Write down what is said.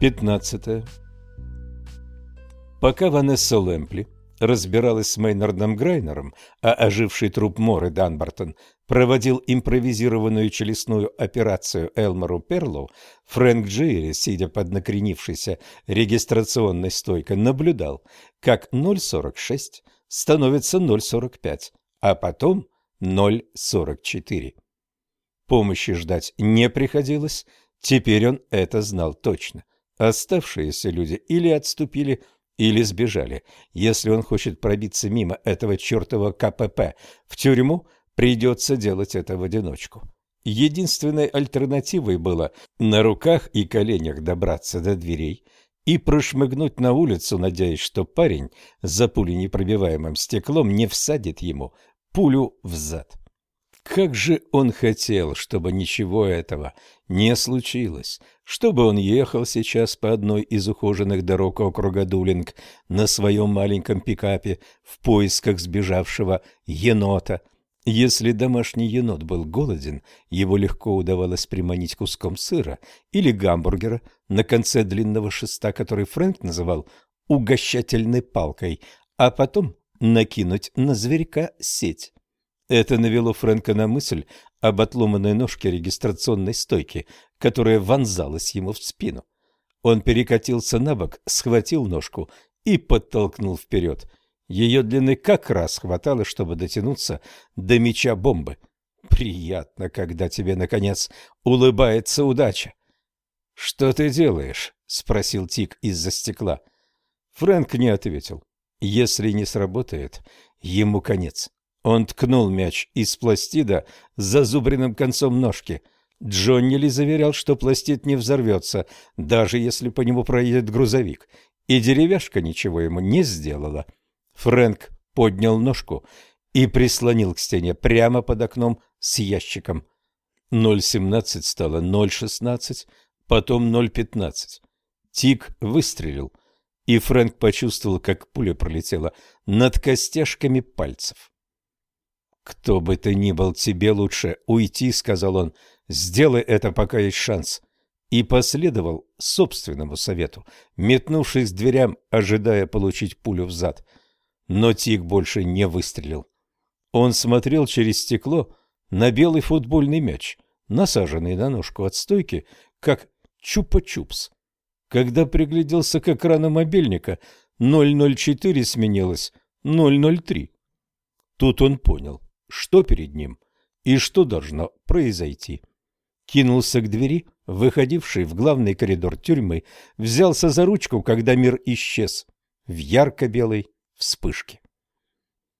15. Пока Ванесса Лэмпли разбиралась с Мейнардом Грайнером, а оживший труп Моры Данбартон проводил импровизированную челюстную операцию Элмору Перлоу, Фрэнк Джейри, сидя под накренившейся регистрационной стойкой, наблюдал, как 0,46 становится 0,45, а потом 0,44. Помощи ждать не приходилось, теперь он это знал точно. Оставшиеся люди или отступили, или сбежали. Если он хочет пробиться мимо этого чертова КПП в тюрьму, придется делать это в одиночку. Единственной альтернативой было на руках и коленях добраться до дверей и прошмыгнуть на улицу, надеясь, что парень за пуленепробиваемым стеклом не всадит ему пулю в зад. Как же он хотел, чтобы ничего этого не случилось, чтобы он ехал сейчас по одной из ухоженных дорог округа Дулинг на своем маленьком пикапе в поисках сбежавшего енота. Если домашний енот был голоден, его легко удавалось приманить куском сыра или гамбургера на конце длинного шеста, который Фрэнк называл угощательной палкой, а потом накинуть на зверька сеть. Это навело Фрэнка на мысль об отломанной ножке регистрационной стойки, которая вонзалась ему в спину. Он перекатился на бок, схватил ножку и подтолкнул вперед. Ее длины как раз хватало, чтобы дотянуться до меча бомбы. Приятно, когда тебе, наконец, улыбается удача. — Что ты делаешь? — спросил Тик из-за стекла. Фрэнк не ответил. Если не сработает, ему конец. Он ткнул мяч из пластида с зазубренным концом ножки. Джонни ли заверял, что пластид не взорвется, даже если по нему проедет грузовик, и деревяшка ничего ему не сделала. Фрэнк поднял ножку и прислонил к стене прямо под окном с ящиком. 0,17 стало 0,16, потом 0,15. Тик выстрелил, и Фрэнк почувствовал, как пуля пролетела над костяшками пальцев. «Кто бы ты ни был, тебе лучше уйти», — сказал он. «Сделай это, пока есть шанс». И последовал собственному совету, метнувшись к дверям, ожидая получить пулю в зад. Но Тик больше не выстрелил. Он смотрел через стекло на белый футбольный мяч, насаженный на ножку от стойки, как чупа-чупс. Когда пригляделся к экрану мобильника, 004 сменилось 003. Тут он понял что перед ним и что должно произойти. Кинулся к двери, выходившей в главный коридор тюрьмы, взялся за ручку, когда мир исчез в ярко-белой вспышке.